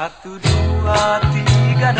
Satu, dua, tiga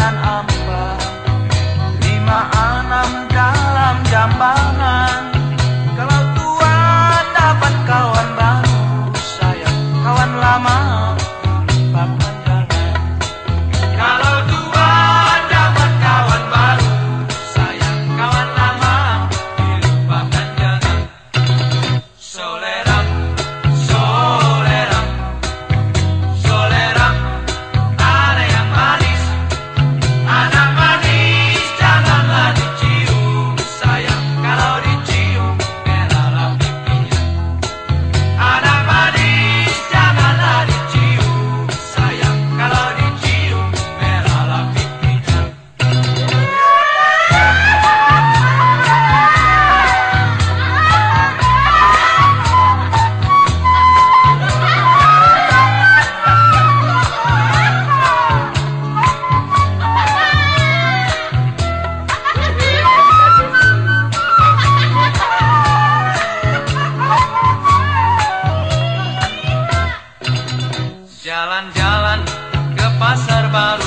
Jalan-jalan ke pasar baru.